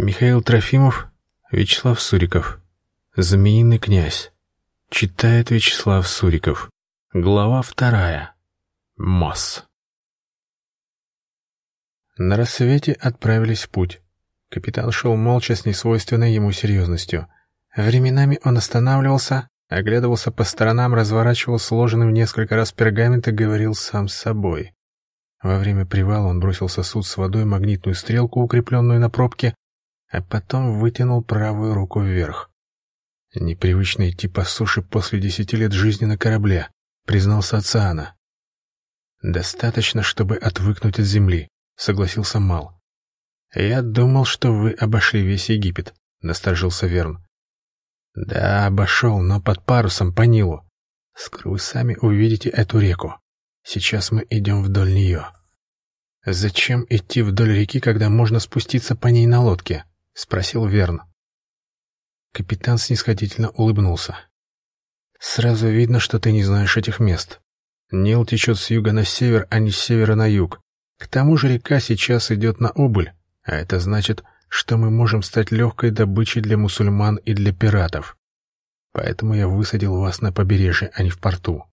Михаил Трофимов, Вячеслав Суриков. Змеиный князь. Читает Вячеслав Суриков. Глава вторая. Масс. На рассвете отправились в путь. Капитан шел молча с несвойственной ему серьезностью. Временами он останавливался, оглядывался по сторонам, разворачивал сложенный в несколько раз пергамент и говорил сам с собой. Во время привала он бросил сосуд с водой магнитную стрелку, укрепленную на пробке, а потом вытянул правую руку вверх. «Непривычно идти по суше после десяти лет жизни на корабле», — признался Ациана. «Достаточно, чтобы отвыкнуть от земли», — согласился Мал. «Я думал, что вы обошли весь Египет», — насторожился Верн. «Да, обошел, но под парусом по Нилу. Скоро вы сами увидите эту реку. Сейчас мы идем вдоль нее». «Зачем идти вдоль реки, когда можно спуститься по ней на лодке?» — спросил Верн. Капитан снисходительно улыбнулся. «Сразу видно, что ты не знаешь этих мест. Нил течет с юга на север, а не с севера на юг. К тому же река сейчас идет на убыль, а это значит, что мы можем стать легкой добычей для мусульман и для пиратов. Поэтому я высадил вас на побережье, а не в порту».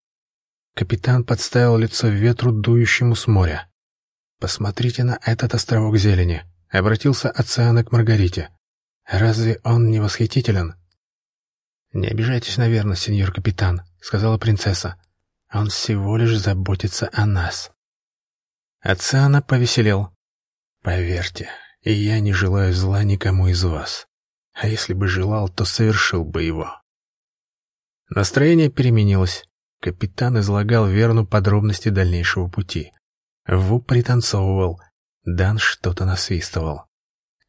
Капитан подставил лицо ветру, дующему с моря. «Посмотрите на этот островок зелени. Обратился Оциана к Маргарите. «Разве он не восхитителен?» «Не обижайтесь, наверное, сеньор капитан», — сказала принцесса. «Он всего лишь заботится о нас». Оциана повеселел. «Поверьте, и я не желаю зла никому из вас. А если бы желал, то совершил бы его». Настроение переменилось. Капитан излагал Верну подробности дальнейшего пути. Ву пританцовывал, Дан что-то насвистывал.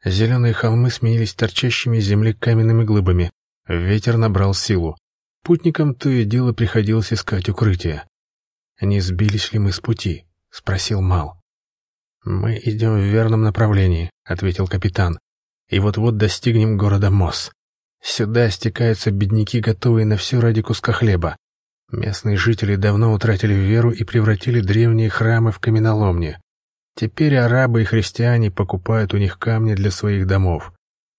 Зеленые холмы сменились торчащими из земли каменными глыбами. Ветер набрал силу. Путникам то и дело приходилось искать укрытие. «Не сбились ли мы с пути?» — спросил Мал. «Мы идем в верном направлении», — ответил капитан. «И вот-вот достигнем города Мос. Сюда стекаются бедняки, готовые на все ради куска хлеба. Местные жители давно утратили веру и превратили древние храмы в каменоломни. Теперь арабы и христиане покупают у них камни для своих домов.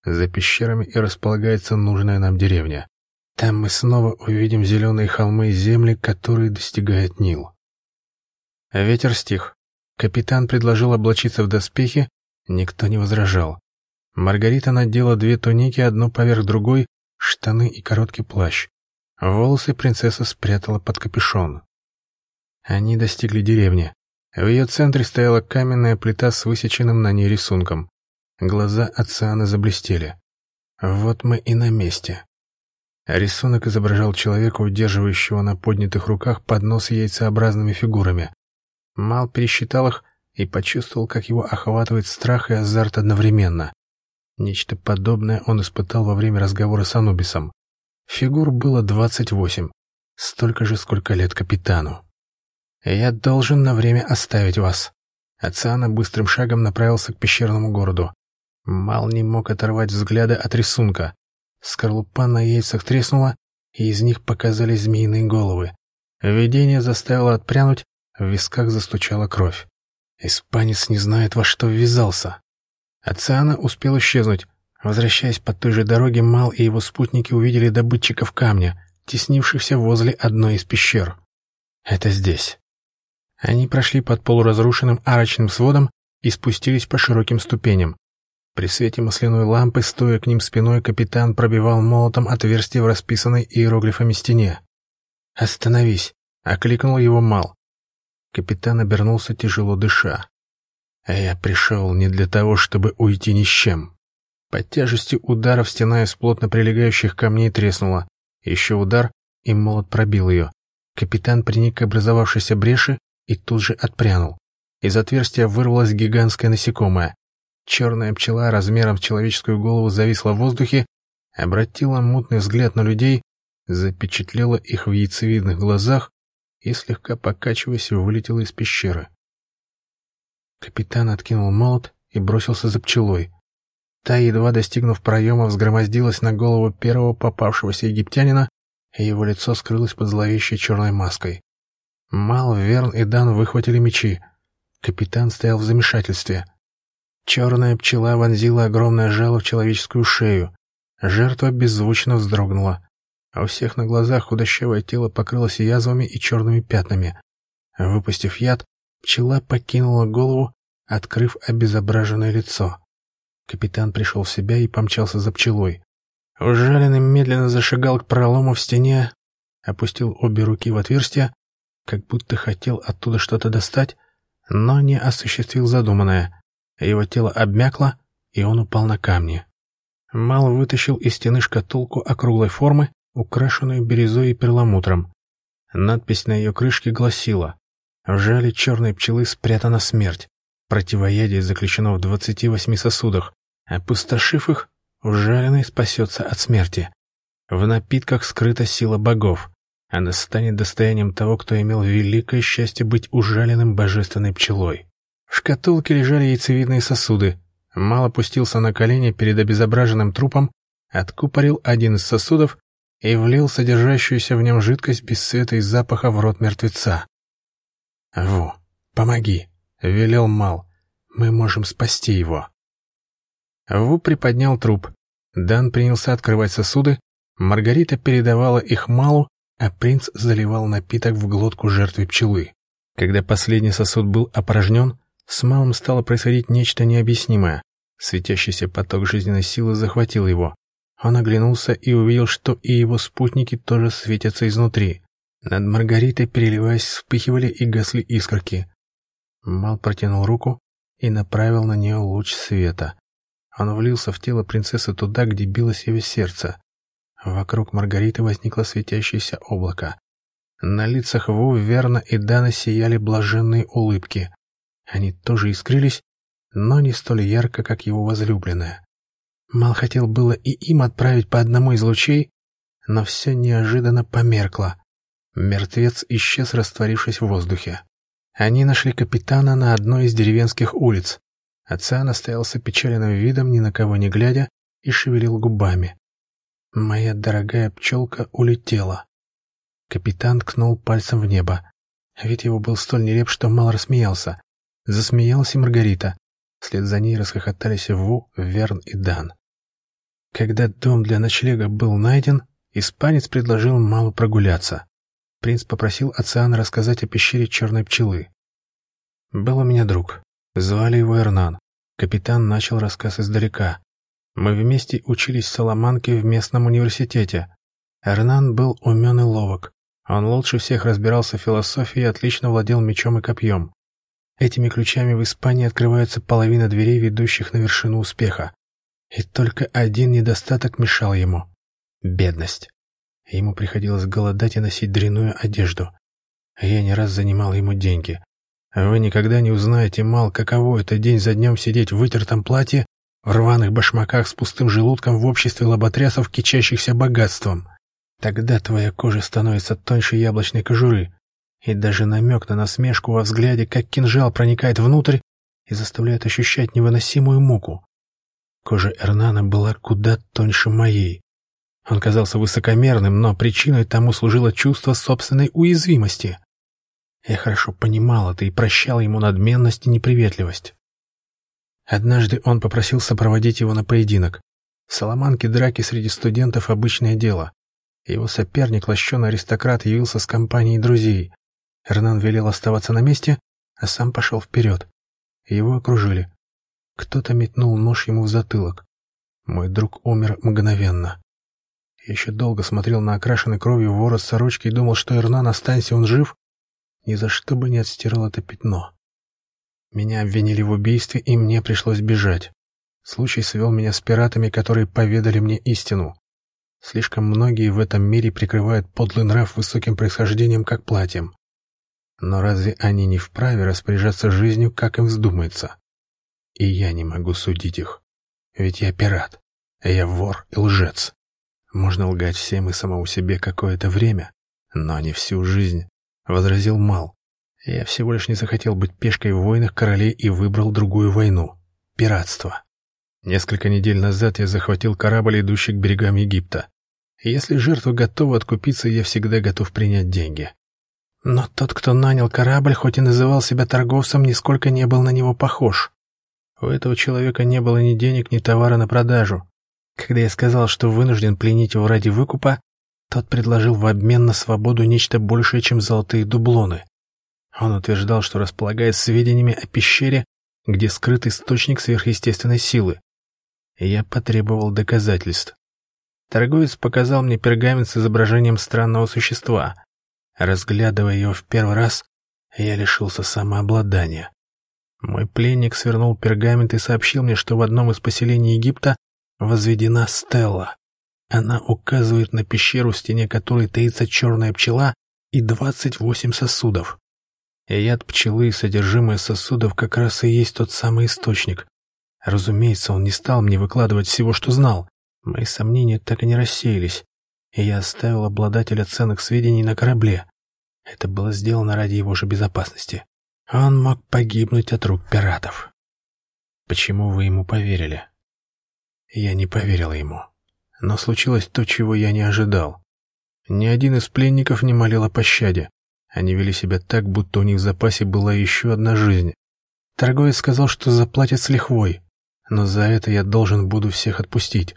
За пещерами и располагается нужная нам деревня. Там мы снова увидим зеленые холмы и земли, которые достигает Нил. Ветер стих. Капитан предложил облачиться в доспехи, никто не возражал. Маргарита надела две туники, одну поверх другой, штаны и короткий плащ. Волосы принцесса спрятала под капюшон. Они достигли деревни. В ее центре стояла каменная плита с высеченным на ней рисунком. Глаза Оциана заблестели. Вот мы и на месте. Рисунок изображал человека, удерживающего на поднятых руках поднос яйцеобразными фигурами. Мал пересчитал их и почувствовал, как его охватывает страх и азарт одновременно. Нечто подобное он испытал во время разговора с Анубисом. Фигур было двадцать восемь, столько же, сколько лет капитану. «Я должен на время оставить вас». Ациана быстрым шагом направился к пещерному городу. Мал не мог оторвать взгляда от рисунка. Скорлупа на яйцах треснула, и из них показались змеиные головы. Видение заставило отпрянуть, в висках застучала кровь. Испанец не знает, во что ввязался. Ациана успел исчезнуть. Возвращаясь по той же дороге, Мал и его спутники увидели добытчиков камня, теснившихся возле одной из пещер. «Это здесь». Они прошли под полуразрушенным арочным сводом и спустились по широким ступеням. При свете масляной лампы, стоя к ним спиной, капитан пробивал молотом отверстие в расписанной иероглифами стене. «Остановись!» — окликнул его Мал. Капитан обернулся, тяжело дыша. «А я пришел не для того, чтобы уйти ни с чем». Под тяжестью ударов стена из плотно прилегающих камней треснула. Еще удар, и молот пробил ее. Капитан приник к образовавшейся бреши и тут же отпрянул. Из отверстия вырвалось гигантское насекомое. Черная пчела размером с человеческую голову зависла в воздухе, обратила мутный взгляд на людей, запечатлела их в яйцевидных глазах и, слегка покачиваясь, вылетела из пещеры. Капитан откинул молот и бросился за пчелой. Та, едва достигнув проема, взгромоздилась на голову первого попавшегося египтянина, и его лицо скрылось под зловещей черной маской. Мал, Верн и Дан выхватили мечи. Капитан стоял в замешательстве. Черная пчела вонзила огромное жало в человеческую шею. Жертва беззвучно вздрогнула. А у всех на глазах худощавое тело покрылось язвами и черными пятнами. Выпустив яд, пчела покинула голову, открыв обезображенное лицо. Капитан пришел в себя и помчался за пчелой. Ужаленный медленно зашагал к пролому в стене, опустил обе руки в отверстие, как будто хотел оттуда что-то достать, но не осуществил задуманное. Его тело обмякло, и он упал на камни. Мал вытащил из стены шкатулку округлой формы, украшенную бирюзой и перламутром. Надпись на ее крышке гласила «В жале черной пчелы спрятана смерть. Противоядие заключено в 28 сосудах. Опустошив их, ужаленный спасется от смерти. В напитках скрыта сила богов. Она станет достоянием того, кто имел великое счастье быть ужаленным божественной пчелой. В шкатулке лежали яйцевидные сосуды. Мал опустился на колени перед обезображенным трупом, откупорил один из сосудов и влил содержащуюся в нем жидкость без света и запаха в рот мертвеца. «Ву, помоги!» — велел Мал. «Мы можем спасти его». Ву приподнял труп. Дан принялся открывать сосуды, Маргарита передавала их Малу, а принц заливал напиток в глотку жертвы пчелы. Когда последний сосуд был опорожнен, с Малом стало происходить нечто необъяснимое. Светящийся поток жизненной силы захватил его. Он оглянулся и увидел, что и его спутники тоже светятся изнутри. Над Маргаритой, переливаясь, вспыхивали и гасли искорки. Мал протянул руку и направил на нее луч света. Он влился в тело принцессы туда, где билось его сердце. Вокруг Маргариты возникло светящееся облако. На лицах Ву, Верна и Дана сияли блаженные улыбки. Они тоже искрились, но не столь ярко, как его возлюбленная. Мал хотел было и им отправить по одному из лучей, но все неожиданно померкло. Мертвец исчез, растворившись в воздухе. Они нашли капитана на одной из деревенских улиц. Ациан стоял с опечаленным видом, ни на кого не глядя, и шевелил губами. Моя дорогая пчелка улетела. Капитан ткнул пальцем в небо. Вид его был столь нелеп, что мало рассмеялся. Засмеялась и Маргарита. Вслед за ней расхохотались Ву, Верн и Дан. Когда дом для ночлега был найден, испанец предложил Малу прогуляться. Принц попросил Оциана рассказать о пещере черной пчелы. «Был у меня друг. Звали его Эрнан. Капитан начал рассказ издалека. Мы вместе учились в Соломанке в местном университете. Эрнан был умен и ловок. Он лучше всех разбирался в философии и отлично владел мечом и копьем. Этими ключами в Испании открывается половина дверей, ведущих на вершину успеха. И только один недостаток мешал ему — бедность. Ему приходилось голодать и носить дряную одежду. Я не раз занимал ему деньги. Вы никогда не узнаете, Мал, каково это день за днем сидеть в вытертом платье, рваных башмаках с пустым желудком в обществе лоботрясов, кичащихся богатством. Тогда твоя кожа становится тоньше яблочной кожуры, и даже намек на насмешку во взгляде, как кинжал проникает внутрь и заставляет ощущать невыносимую муку. Кожа Эрнана была куда тоньше моей. Он казался высокомерным, но причиной тому служило чувство собственной уязвимости. Я хорошо понимал это и прощал ему надменность и неприветливость. Однажды он попросил сопроводить его на поединок. В Соломанке драки среди студентов — обычное дело. Его соперник, лощеный аристократ, явился с компанией друзей. Эрнан велел оставаться на месте, а сам пошел вперед. Его окружили. Кто-то метнул нож ему в затылок. Мой друг умер мгновенно. Я еще долго смотрел на окрашенный кровью ворот сорочки и думал, что Эрнан, останься он жив, ни за что бы не отстирал это пятно. Меня обвинили в убийстве, и мне пришлось бежать. Случай свел меня с пиратами, которые поведали мне истину. Слишком многие в этом мире прикрывают подлый нрав высоким происхождением, как платьем. Но разве они не вправе распоряжаться жизнью, как им вздумается? И я не могу судить их. Ведь я пират, я вор и лжец. Можно лгать всем и самому себе какое-то время, но не всю жизнь, — возразил Мал. Я всего лишь не захотел быть пешкой в войнах королей и выбрал другую войну — пиратство. Несколько недель назад я захватил корабль, идущий к берегам Египта. Если жертва готова откупиться, я всегда готов принять деньги. Но тот, кто нанял корабль, хоть и называл себя торговцем, нисколько не был на него похож. У этого человека не было ни денег, ни товара на продажу. Когда я сказал, что вынужден пленить его ради выкупа, тот предложил в обмен на свободу нечто большее, чем золотые дублоны. Он утверждал, что располагает сведениями о пещере, где скрыт источник сверхъестественной силы. Я потребовал доказательств. Торговец показал мне пергамент с изображением странного существа. Разглядывая его в первый раз, я лишился самообладания. Мой пленник свернул пергамент и сообщил мне, что в одном из поселений Египта возведена стелла. Она указывает на пещеру, в стене которой таится черная пчела и двадцать восемь сосудов. И яд пчелы и содержимое сосудов как раз и есть тот самый источник. Разумеется, он не стал мне выкладывать всего, что знал. Мои сомнения так и не рассеялись, и я оставил обладателя ценных сведений на корабле. Это было сделано ради его же безопасности. Он мог погибнуть от рук пиратов. Почему вы ему поверили? Я не поверила ему. Но случилось то, чего я не ожидал. Ни один из пленников не молил о пощаде. Они вели себя так, будто у них в запасе была еще одна жизнь. Торговец сказал, что заплатит с лихвой, но за это я должен буду всех отпустить.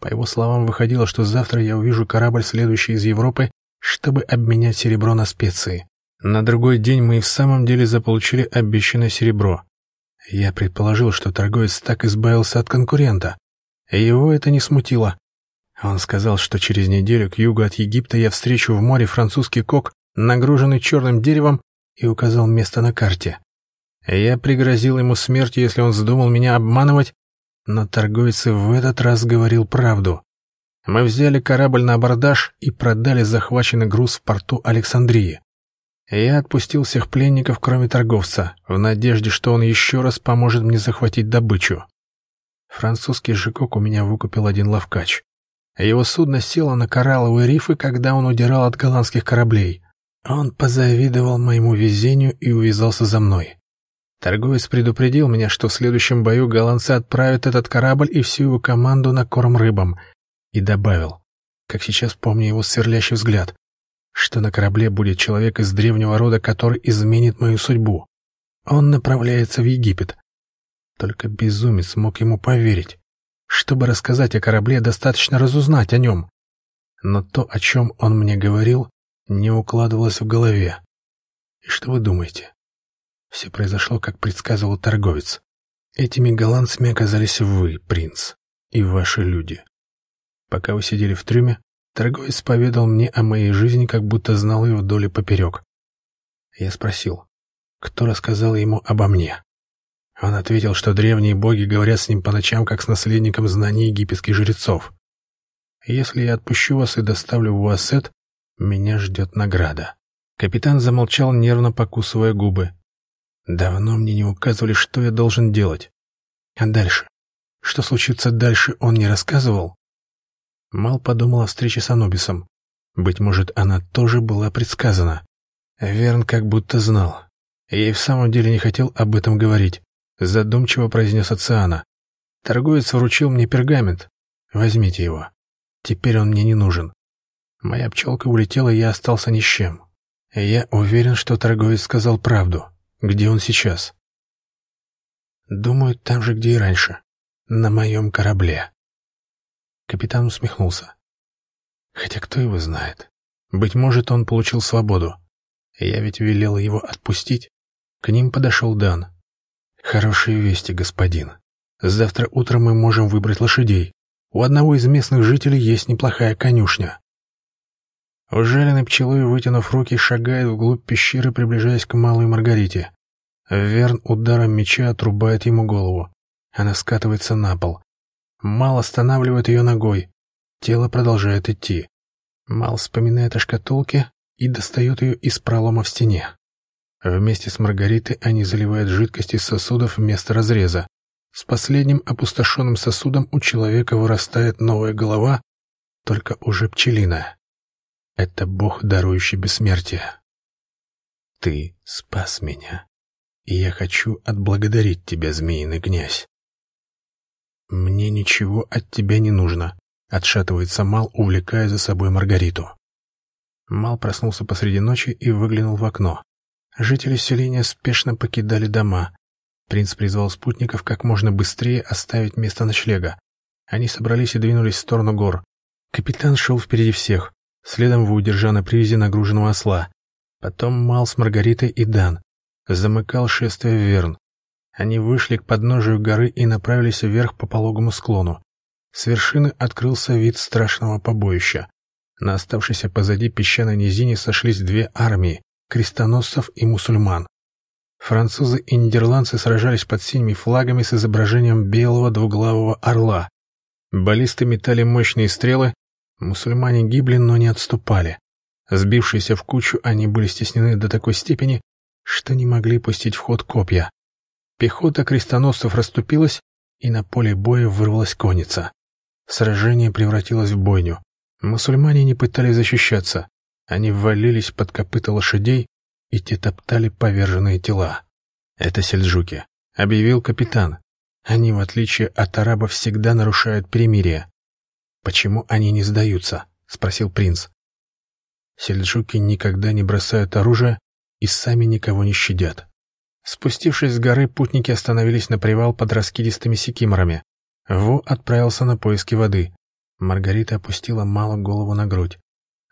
По его словам, выходило, что завтра я увижу корабль, следующий из Европы, чтобы обменять серебро на специи. На другой день мы и в самом деле заполучили обещанное серебро. Я предположил, что торговец так избавился от конкурента. Его это не смутило. Он сказал, что через неделю к югу от Египта я встречу в море французский кок, нагруженный черным деревом, и указал место на карте. Я пригрозил ему смертью, если он вздумал меня обманывать, но торговец в этот раз говорил правду. Мы взяли корабль на абордаж и продали захваченный груз в порту Александрии. Я отпустил всех пленников, кроме торговца, в надежде, что он еще раз поможет мне захватить добычу. Французский жикок у меня выкупил один ловкач. Его судно село на коралловые рифы, когда он удирал от голландских кораблей. Он позавидовал моему везению и увязался за мной. Торговец предупредил меня, что в следующем бою голландцы отправят этот корабль и всю его команду на корм рыбам, и добавил, как сейчас помню его сверлящий взгляд, что на корабле будет человек из древнего рода, который изменит мою судьбу. Он направляется в Египет. Только безумец мог ему поверить. Чтобы рассказать о корабле, достаточно разузнать о нем. Но то, о чем он мне говорил, не укладывалось в голове. И что вы думаете? Все произошло, как предсказывал торговец. Этими голландцами оказались вы, принц, и ваши люди. Пока вы сидели в трюме, Торговец поведал мне о моей жизни, как будто знал ее вдоль и поперек. Я спросил, кто рассказал ему обо мне. Он ответил, что древние боги говорят с ним по ночам, как с наследником знаний египетских жрецов. Если я отпущу вас и доставлю в Уассет, меня ждет награда. Капитан замолчал, нервно покусывая губы. Давно мне не указывали, что я должен делать. А дальше? Что случится дальше, он не рассказывал? Мал подумал о встрече с Анубисом. Быть может, она тоже была предсказана. Верн как будто знал. Я и в самом деле не хотел об этом говорить. Задумчиво произнес Оциана. Торговец вручил мне пергамент. Возьмите его. Теперь он мне не нужен. Моя пчелка улетела, и я остался ни с чем. Я уверен, что торговец сказал правду. Где он сейчас? Думаю, там же, где и раньше. На моем корабле. Капитан усмехнулся. Хотя кто его знает? Быть может, он получил свободу. Я ведь велел его отпустить. К ним подошел Дан. Хорошие вести, господин. Завтра утром мы можем выбрать лошадей. У одного из местных жителей есть неплохая конюшня. Ужаленный пчелой, вытянув руки, шагает вглубь пещеры, приближаясь к малой Маргарите. Верн ударом меча отрубает ему голову. Она скатывается на пол. Мал останавливает ее ногой. Тело продолжает идти. Мал вспоминает о шкатулке и достает ее из пролома в стене. Вместе с Маргаритой они заливают жидкость из сосудов вместо разреза. С последним опустошенным сосудом у человека вырастает новая голова, только уже пчелиная. Это Бог, дарующий бессмертие. Ты спас меня, и я хочу отблагодарить тебя, змеиный князь. «Мне ничего от тебя не нужно», — отшатывается Мал, увлекая за собой Маргариту. Мал проснулся посреди ночи и выглянул в окно. Жители селения спешно покидали дома. Принц призвал спутников как можно быстрее оставить место ночлега. Они собрались и двинулись в сторону гор. Капитан шел впереди всех, следом в удержа на нагруженного осла. Потом Мал с Маргаритой и Дан. Замыкал шествие Верн. Они вышли к подножию горы и направились вверх по пологому склону. С вершины открылся вид страшного побоища. На оставшейся позади песчаной низине сошлись две армии — крестоносцев и мусульман. Французы и нидерландцы сражались под синими флагами с изображением белого двуглавого орла. Баллисты метали мощные стрелы, мусульмане гибли, но не отступали. Сбившиеся в кучу, они были стеснены до такой степени, что не могли пустить в ход копья. Пехота крестоносцев расступилась, и на поле боя вырвалась конница. Сражение превратилось в бойню. Мусульмане не пытались защищаться. Они ввалились под копыта лошадей, и те топтали поверженные тела. «Это сельджуки», — объявил капитан. «Они, в отличие от арабов, всегда нарушают перемирие». «Почему они не сдаются?» — спросил принц. Сельджуки никогда не бросают оружие и сами никого не щадят. Спустившись с горы, путники остановились на привал под раскидистыми секиморами. Во отправился на поиски воды. Маргарита опустила мало голову на грудь.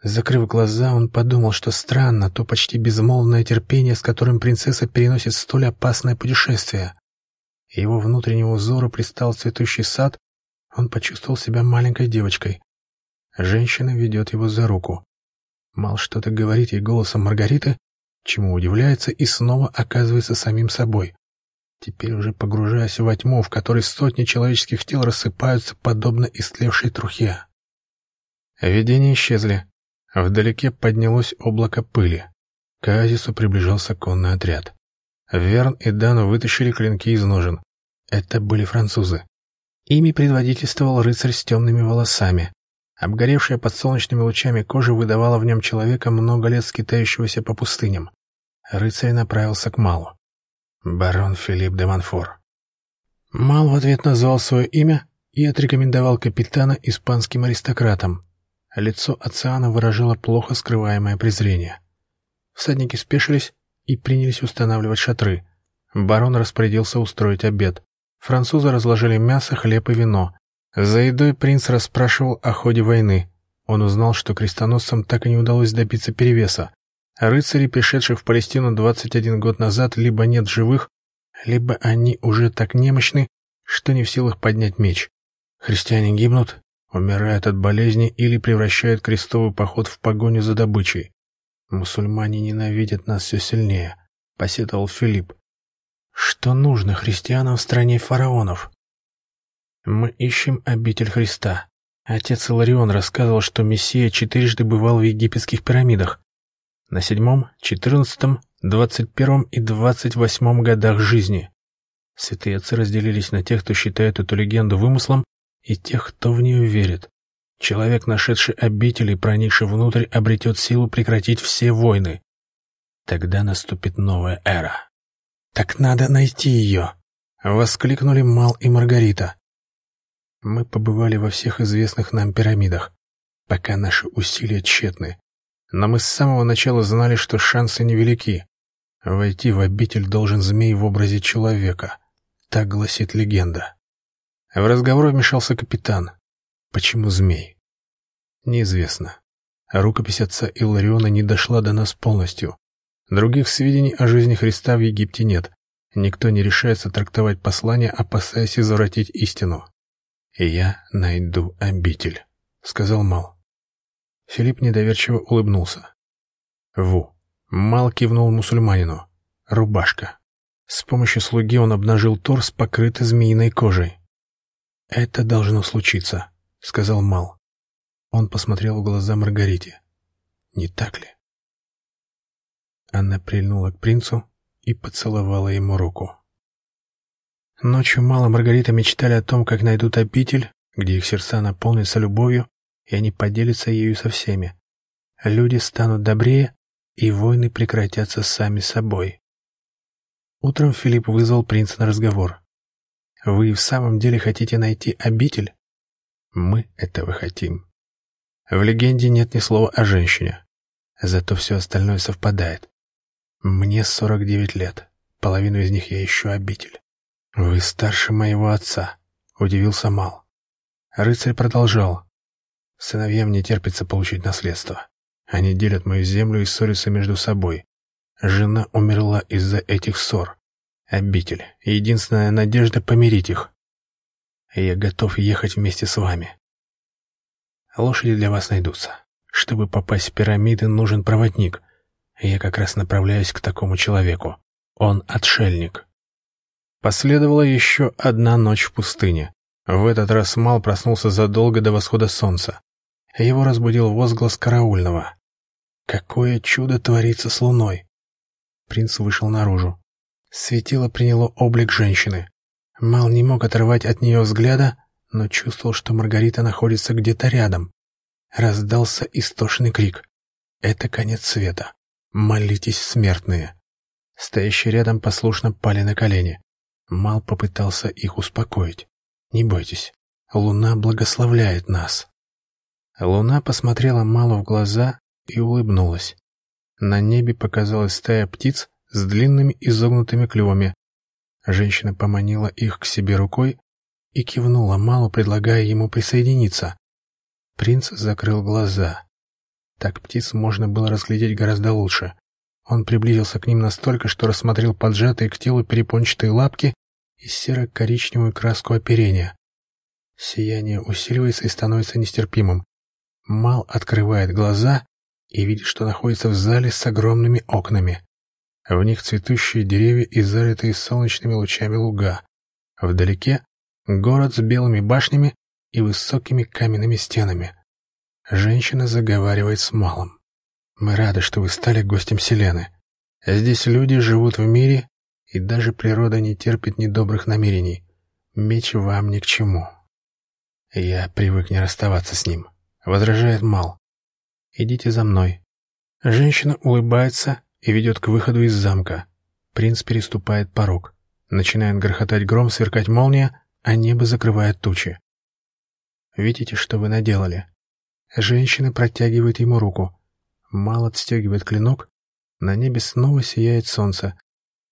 Закрыв глаза, он подумал, что странно то почти безмолвное терпение, с которым принцесса переносит столь опасное путешествие. Его внутреннему взору пристал цветущий сад, он почувствовал себя маленькой девочкой. Женщина ведет его за руку. Мал что-то говорит ей голосом Маргариты, чему удивляется и снова оказывается самим собой. Теперь уже погружаясь во тьму, в которой сотни человеческих тел рассыпаются, подобно истлевшей трухе. Видения исчезли. Вдалеке поднялось облако пыли. К оазису приближался конный отряд. Верн и Дан вытащили клинки из ножен. Это были французы. Ими предводительствовал рыцарь с темными волосами. Обгоревшая под солнечными лучами кожа выдавала в нем человека, много лет скитающегося по пустыням. Рыцарь направился к Малу. Барон Филипп де Монфор. Мал в ответ назвал свое имя и отрекомендовал капитана испанским аристократам. Лицо Оциана выражало плохо скрываемое презрение. Всадники спешились и принялись устанавливать шатры. Барон распорядился устроить обед. Французы разложили мясо, хлеб и вино. За едой принц расспрашивал о ходе войны. Он узнал, что крестоносцам так и не удалось добиться перевеса. Рыцари, пришедших в Палестину 21 год назад, либо нет живых, либо они уже так немощны, что не в силах поднять меч. Христиане гибнут, умирают от болезни или превращают крестовый поход в погоню за добычей. Мусульмане ненавидят нас все сильнее, посетовал Филипп. Что нужно христианам в стране фараонов? Мы ищем обитель Христа. Отец Иларион рассказывал, что Мессия четырежды бывал в египетских пирамидах. На седьмом, четырнадцатом, двадцать первом и двадцать восьмом годах жизни. Святые отцы разделились на тех, кто считает эту легенду вымыслом, и тех, кто в нее верит. Человек, нашедший обитель и проникший внутрь, обретет силу прекратить все войны. Тогда наступит новая эра. «Так надо найти ее!» — воскликнули Мал и Маргарита. Мы побывали во всех известных нам пирамидах, пока наши усилия тщетны. Но мы с самого начала знали, что шансы невелики. Войти в обитель должен змей в образе человека. Так гласит легенда. В разговор вмешался капитан. Почему змей? Неизвестно. Рукопись отца Илариона не дошла до нас полностью. Других сведений о жизни Христа в Египте нет. Никто не решается трактовать послание, опасаясь извратить истину. «И я найду обитель», — сказал Мал. Филипп недоверчиво улыбнулся. «Ву». Мал кивнул мусульманину. «Рубашка». С помощью слуги он обнажил торс, покрытый змеиной кожей. «Это должно случиться», — сказал Мал. Он посмотрел в глаза Маргарите. «Не так ли?» Она прильнула к принцу и поцеловала ему руку. Ночью Мало Маргарита мечтали о том, как найдут обитель, где их сердца наполнятся любовью, и они поделятся ею со всеми. Люди станут добрее, и войны прекратятся сами собой. Утром Филипп вызвал принца на разговор. «Вы в самом деле хотите найти обитель?» «Мы этого хотим», в легенде нет ни слова о женщине. Зато все остальное совпадает. Мне 49 лет. Половину из них я ищу обитель. «Вы старше моего отца», — удивился Мал. Рыцарь продолжал. «Сыновьям не терпится получить наследство. Они делят мою землю и ссорятся между собой. Жена умерла из-за этих ссор. Обитель — единственная надежда помирить их. Я готов ехать вместе с вами. Лошади для вас найдутся. Чтобы попасть в пирамиды, нужен проводник. Я как раз направляюсь к такому человеку. Он отшельник. Последовала еще одна ночь в пустыне. В этот раз Мал проснулся задолго до восхода солнца. Его разбудил возглас караульного. «Какое чудо творится с луной!» Принц вышел наружу. Светило приняло облик женщины. Мал не мог оторвать от нее взгляда, но чувствовал, что Маргарита находится где-то рядом. Раздался истошный крик. «Это конец света! Молитесь, смертные!» Стоящие рядом послушно пали на колени. Мал попытался их успокоить. «Не бойтесь, луна благословляет нас». Луна посмотрела Малу в глаза и улыбнулась. На небе показалась стая птиц с длинными изогнутыми клювами. Женщина поманила их к себе рукой и кивнула Малу, предлагая ему присоединиться. Принц закрыл глаза. Так птиц можно было разглядеть гораздо лучше. Он приблизился к ним настолько, что рассмотрел поджатые к телу перепончатые лапки и серо-коричневую краску оперения. Сияние усиливается и становится нестерпимым. Мал открывает глаза и видит, что находится в зале с огромными окнами. В них цветущие деревья и залитые солнечными лучами луга. Вдалеке город с белыми башнями и высокими каменными стенами. Женщина заговаривает с Малом. Мы рады, что вы стали гостем Селены. Здесь люди живут в мире, и даже природа не терпит недобрых намерений. Меч вам ни к чему. Я привык не расставаться с ним, возражает Мал. Идите за мной. Женщина улыбается и ведет к выходу из замка. Принц переступает порог. Начинает грохотать гром, сверкать молния, а небо закрывает тучи. Видите, что вы наделали? Женщина протягивает ему руку. Мал отстегивает клинок. На небе снова сияет солнце.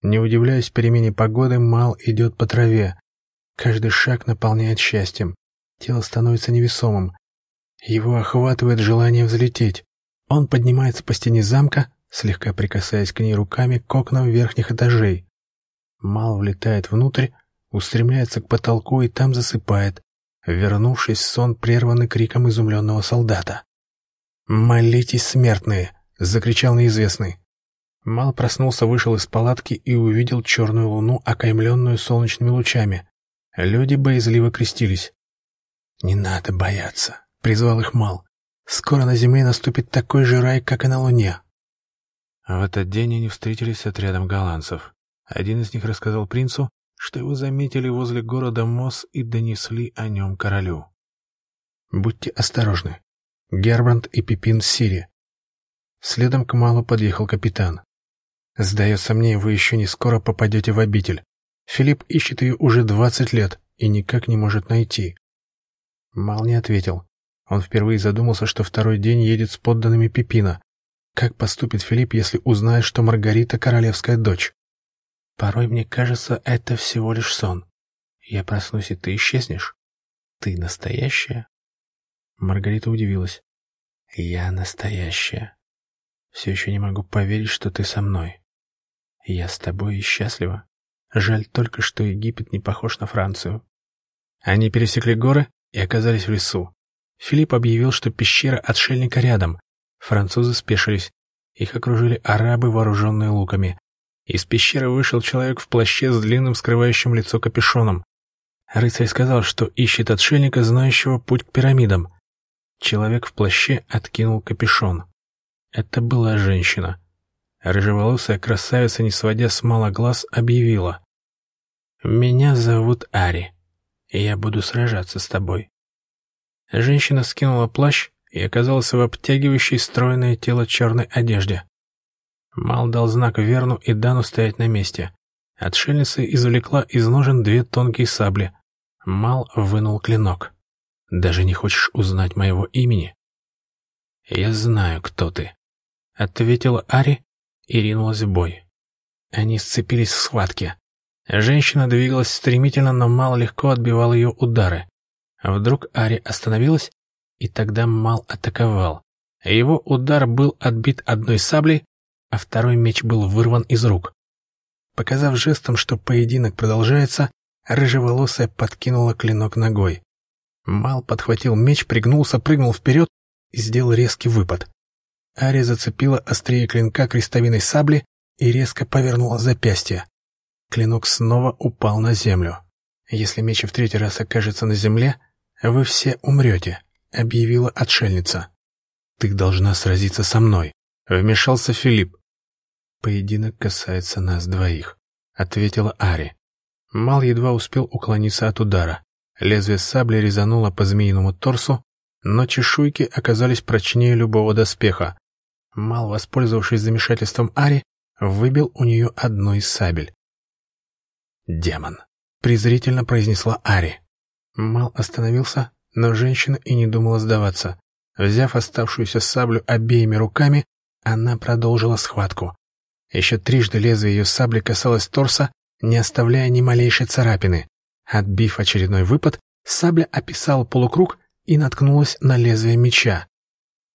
Не удивляясь перемене погоды, Мал идет по траве. Каждый шаг наполняет счастьем. Тело становится невесомым. Его охватывает желание взлететь. Он поднимается по стене замка, слегка прикасаясь к ней руками к окнам верхних этажей. Мал влетает внутрь, устремляется к потолку и там засыпает, вернувшись сон, прерванный криком изумленного солдата. «Молитесь, смертные!» — закричал неизвестный. Мал проснулся, вышел из палатки и увидел черную луну, окаймленную солнечными лучами. Люди боязливо крестились. «Не надо бояться», — призвал их Мал. «Скоро на земле наступит такой же рай, как и на луне». В этот день они встретились с отрядом голландцев. Один из них рассказал принцу, что его заметили возле города Мос и донесли о нем королю. «Будьте осторожны. Гербранд и Пипин в Сире. Следом к Малу подъехал капитан. «Сдается мне, вы еще не скоро попадете в обитель. Филипп ищет ее уже двадцать лет и никак не может найти». Мал не ответил. Он впервые задумался, что второй день едет с подданными Пипина. Как поступит Филипп, если узнает, что Маргарита — королевская дочь? Порой мне кажется, это всего лишь сон. Я проснусь, и ты исчезнешь. Ты настоящая? Маргарита удивилась. «Я настоящая. Все еще не могу поверить, что ты со мной. Я с тобой и счастлива. Жаль только, что Египет не похож на Францию». Они пересекли горы и оказались в лесу. Филипп объявил, что пещера отшельника рядом. Французы спешились. Их окружили арабы, вооруженные луками. Из пещеры вышел человек в плаще с длинным скрывающим лицо капюшоном. Рыцарь сказал, что ищет отшельника, знающего путь к пирамидам. Человек в плаще откинул капюшон. Это была женщина. Рыжеволосая красавица, не сводя с мало глаз, объявила. «Меня зовут Ари, и я буду сражаться с тобой». Женщина скинула плащ и оказалась в обтягивающей стройное тело черной одежде. Мал дал знак Верну и Дану стоять на месте. Отшельница извлекла из ножен две тонкие сабли. Мал вынул клинок. Даже не хочешь узнать моего имени?» «Я знаю, кто ты», — ответила Ари и ринулась в бой. Они сцепились в схватке. Женщина двигалась стремительно, но Мал легко отбивал ее удары. Вдруг Ари остановилась, и тогда Мал атаковал. Его удар был отбит одной саблей, а второй меч был вырван из рук. Показав жестом, что поединок продолжается, рыжеволосая подкинула клинок ногой. Мал подхватил меч, пригнулся, прыгнул вперед и сделал резкий выпад. Ари зацепила острие клинка крестовиной сабли и резко повернула запястье. Клинок снова упал на землю. «Если меч в третий раз окажется на земле, вы все умрете», — объявила отшельница. «Ты должна сразиться со мной», — вмешался Филипп. «Поединок касается нас двоих», — ответила Ари. Мал едва успел уклониться от удара. Лезвие сабли резануло по змеиному торсу, но чешуйки оказались прочнее любого доспеха. Мал, воспользовавшись замешательством Ари, выбил у нее одну из сабель. «Демон», — презрительно произнесла Ари. Мал остановился, но женщина и не думала сдаваться. Взяв оставшуюся саблю обеими руками, она продолжила схватку. Еще трижды лезвие ее сабли касалось торса, не оставляя ни малейшей царапины. Отбив очередной выпад, сабля описала полукруг и наткнулась на лезвие меча.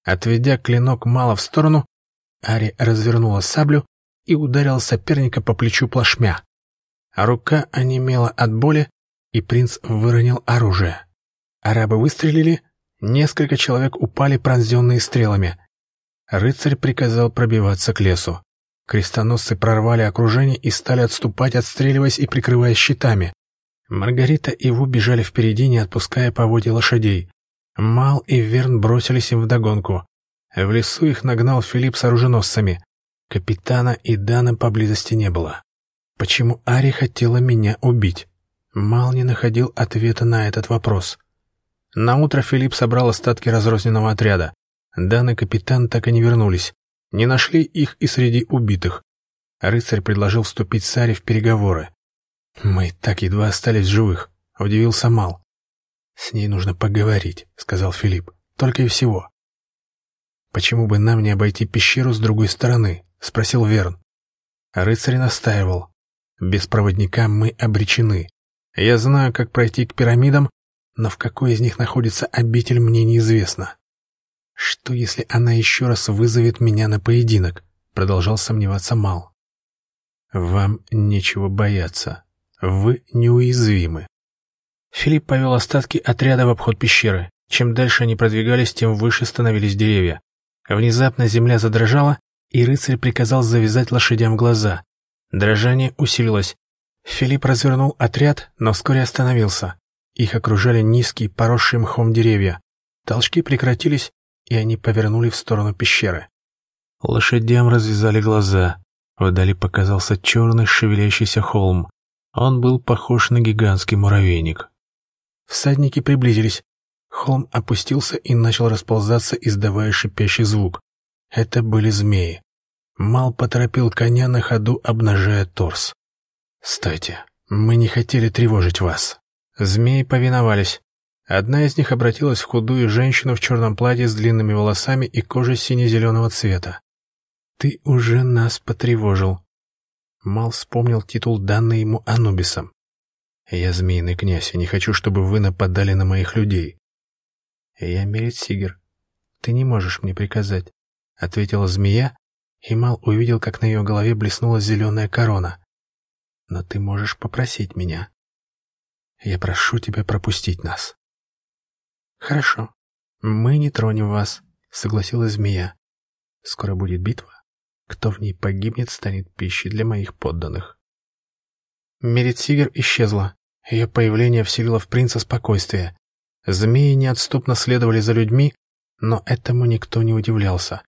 Отведя клинок мало в сторону, Ари развернула саблю и ударила соперника по плечу плашмя. Рука онемела от боли, и принц выронил оружие. Арабы выстрелили, несколько человек упали пронзенные стрелами. Рыцарь приказал пробиваться к лесу. Крестоносцы прорвали окружение и стали отступать, отстреливаясь и прикрываясь щитами. Маргарита и Ву бежали впереди, не отпуская поводья лошадей. Мал и Верн бросились им вдогонку. В лесу их нагнал Филипп с оруженосцами. Капитана и Дана поблизости не было. Почему Ари хотела меня убить? Мал не находил ответа на этот вопрос. Наутро Филипп собрал остатки разрозненного отряда. Дан и капитан так и не вернулись. Не нашли их и среди убитых. Рыцарь предложил вступить с Ари в переговоры. «Мы так едва остались живых», — удивился Мал. «С ней нужно поговорить», — сказал Филипп. «Только и всего». «Почему бы нам не обойти пещеру с другой стороны?» — спросил Верн. Рыцарь настаивал. «Без проводника мы обречены. Я знаю, как пройти к пирамидам, но в какой из них находится обитель, мне неизвестно. «Что, если она еще раз вызовет меня на поединок?» — продолжал сомневаться Мал. «Вам нечего бояться. Вы неуязвимы». Филипп повел остатки отряда в обход пещеры. Чем дальше они продвигались, тем выше становились деревья. Внезапно земля задрожала, и рыцарь приказал завязать лошадям глаза. Дрожание усилилось. Филипп развернул отряд, но вскоре остановился. Их окружали низкие, поросшие мхом деревья. Толчки прекратились, и они повернули в сторону пещеры. Лошадям развязали глаза. Вдали показался черный шевелящийся холм. Он был похож на гигантский муравейник. Всадники приблизились. Холм опустился и начал расползаться, издавая шипящий звук. Это были змеи. Мал поторопил коня на ходу, обнажая торс. «Стойте, мы не хотели тревожить вас». Змеи повиновались. Одна из них обратилась в худую женщину в черном платье с длинными волосами и кожей сине-зеленого цвета. «Ты уже нас потревожил». Мал вспомнил титул, данный ему Анубисом. «Я змеиный князь, и не хочу, чтобы вы нападали на моих людей». «Я Мерит Сигер. Ты не можешь мне приказать», — ответила змея, и Мал увидел, как на ее голове блеснула зеленая корона. «Но ты можешь попросить меня. Я прошу тебя пропустить нас». «Хорошо. Мы не тронем вас», — согласилась змея. «Скоро будет битва. Кто в ней погибнет, станет пищей для моих подданных». Меритсигер исчезла. Ее появление вселило в принца спокойствие. Змеи неотступно следовали за людьми, но этому никто не удивлялся.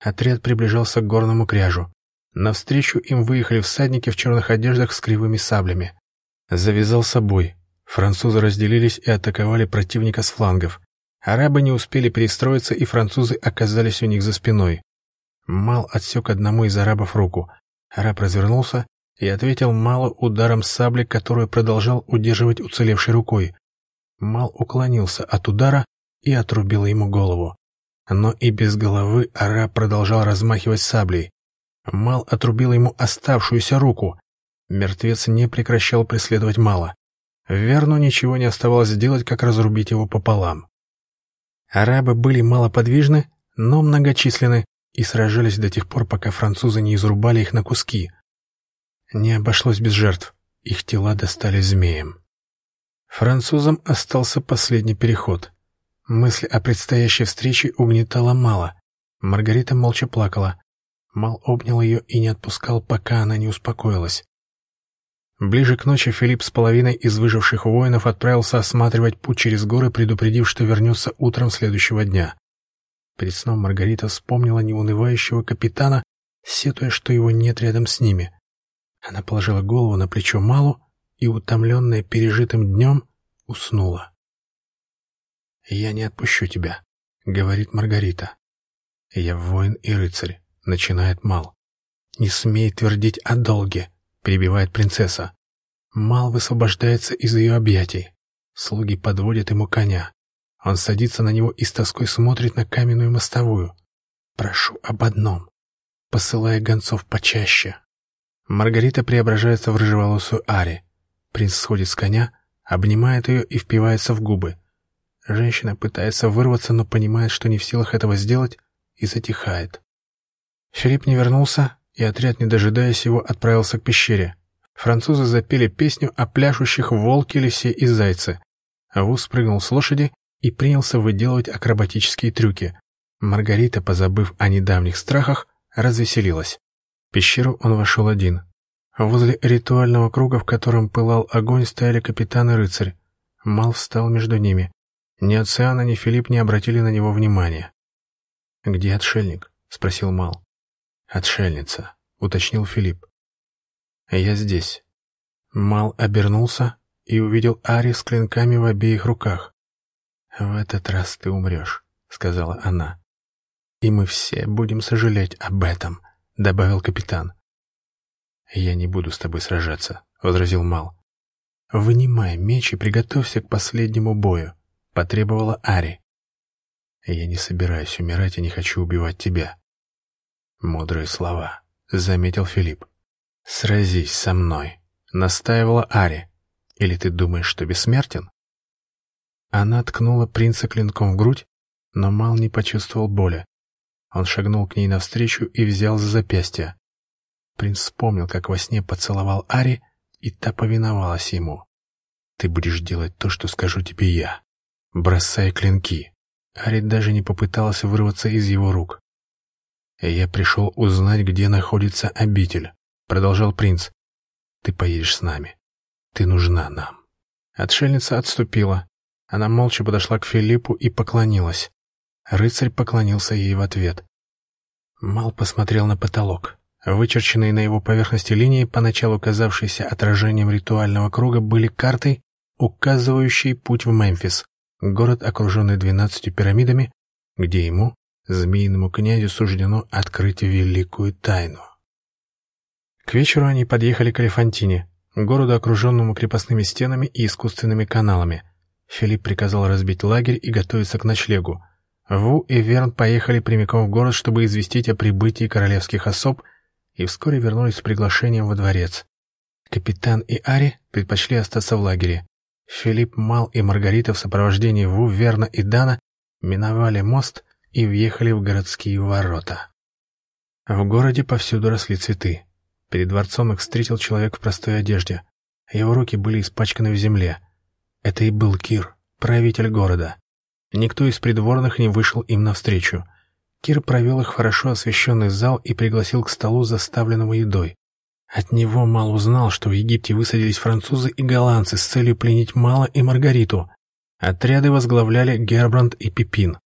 Отряд приближался к горному кряжу. Навстречу им выехали всадники в черных одеждах с кривыми саблями. Завязался бой. Французы разделились и атаковали противника с флангов. Арабы не успели перестроиться, и французы оказались у них за спиной. Мал отсек одному из арабов руку. Араб развернулся и ответил Малу ударом сабли, которую продолжал удерживать уцелевшей рукой. Мал уклонился от удара и отрубил ему голову. Но и без головы араб продолжал размахивать саблей. Мал отрубил ему оставшуюся руку. Мертвец не прекращал преследовать Мала. Верну ничего не оставалось сделать, как разрубить его пополам. Арабы были малоподвижны, но многочисленны и сражались до тех пор, пока французы не изрубали их на куски. Не обошлось без жертв, их тела достали змеем. Французам остался последний переход. Мысль о предстоящей встрече угнетала Мала. Маргарита молча плакала. Мал обнял ее и не отпускал, пока она не успокоилась. Ближе к ночи Филипп с половиной из выживших воинов отправился осматривать путь через горы, предупредив, что вернется утром следующего дня. Перед сном Маргарита вспомнила неунывающего капитана, сетуя, что его нет рядом с ними. Она положила голову на плечо Малу и, утомленная пережитым днем, уснула. «Я не отпущу тебя», — говорит Маргарита. «Я воин и рыцарь», — начинает Мал. «Не смей твердить о долге», перебивает принцесса. Мал высвобождается из ее объятий. Слуги подводят ему коня. Он садится на него и с тоской смотрит на каменную мостовую. «Прошу об одном. Посылая гонцов почаще». Маргарита преображается в рыжеволосую Ари. Принц сходит с коня, обнимает ее и впивается в губы. Женщина пытается вырваться, но понимает, что не в силах этого сделать, и затихает. Филипп не вернулся, и отряд, не дожидаясь его, отправился к пещере. Французы запели песню о пляшущих волке, лисе и зайце. Аву спрыгнул с лошади и принялся выделывать акробатические трюки. Маргарита, позабыв о недавних страхах, развеселилась. В пещеру он вошел один. Возле ритуального круга, в котором пылал огонь, стояли капитан и рыцарь. Мал встал между ними. Ни Оциана, ни Филипп не обратили на него внимания. «Где отшельник?» — спросил Мал. «Отшельница», — уточнил Филипп. «Я здесь». Мал обернулся и увидел Ари с клинками в обеих руках. «В этот раз ты умрешь», — сказала она. «И мы все будем сожалеть об этом», — добавил капитан. «Я не буду с тобой сражаться», — возразил Мал. «Вынимай меч и приготовься к последнему бою», — потребовала Ари. «Я не собираюсь умирать и не хочу убивать тебя. Мудрые слова, заметил Филипп. Сразись со мной, настаивала Ари. Или ты думаешь, что бессмертен? Она ткнула принца клинком в грудь, но Мал не почувствовал боли. Он шагнул к ней навстречу и взял за запястье. Принц вспомнил, как во сне поцеловал Ари, и та повиновалась ему. «Ты будешь делать то, что скажу тебе я. Бросай клинки». Ари даже не попыталась вырваться из его рук. «Я пришел узнать, где находится обитель», — продолжал принц. «Ты поедешь с нами. Ты нужна нам». Отшельница отступила. Она молча подошла к Филиппу и поклонилась. Рыцарь поклонился ей в ответ. Мал посмотрел на потолок. Вычерченные на его поверхности линии, поначалу казавшиеся отражением ритуального круга, были картой, указывающей путь в Мемфис, город, окруженный двенадцатью пирамидами, где ему змеиному князю суждено открыть великую тайну. К вечеру они подъехали к Алефантине, городу, окруженному крепостными стенами и искусственными каналами. Филипп приказал разбить лагерь и готовиться к ночлегу. Ву и Верн поехали прямиком в город, чтобы известить о прибытии королевских особ, и вскоре вернулись с приглашением во дворец. Капитан и Ари предпочли остаться в лагере. Филипп, Мал и Маргарита в сопровождении Ву, Верна и Дана миновали мост и въехали в городские ворота. В городе повсюду росли цветы. Перед дворцом их встретил человек в простой одежде. Его руки были испачканы в земле. Это и был Кир, правитель города. Никто из придворных не вышел им навстречу. Кир провел их в хорошо освещенный зал и пригласил к столу, заставленному едой. От него Мал узнал, что в Египте высадились французы и голландцы с целью пленить Мала и Маргариту. Отряды возглавляли Гербранд и Пипин.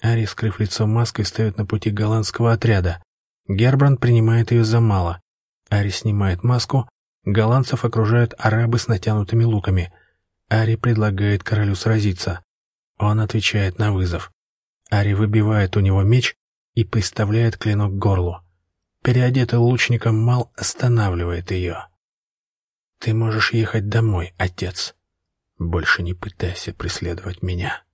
Ари, скрыв лицо маской, встает на пути голландского отряда. Гербранд принимает ее за мало. Ари снимает маску. Голландцев окружают арабы с натянутыми луками. Ари предлагает королю сразиться. Он отвечает на вызов. Ари выбивает у него меч и приставляет клинок к горлу. Переодетый лучником Мал останавливает ее. «Ты можешь ехать домой, отец. Больше не пытайся преследовать меня».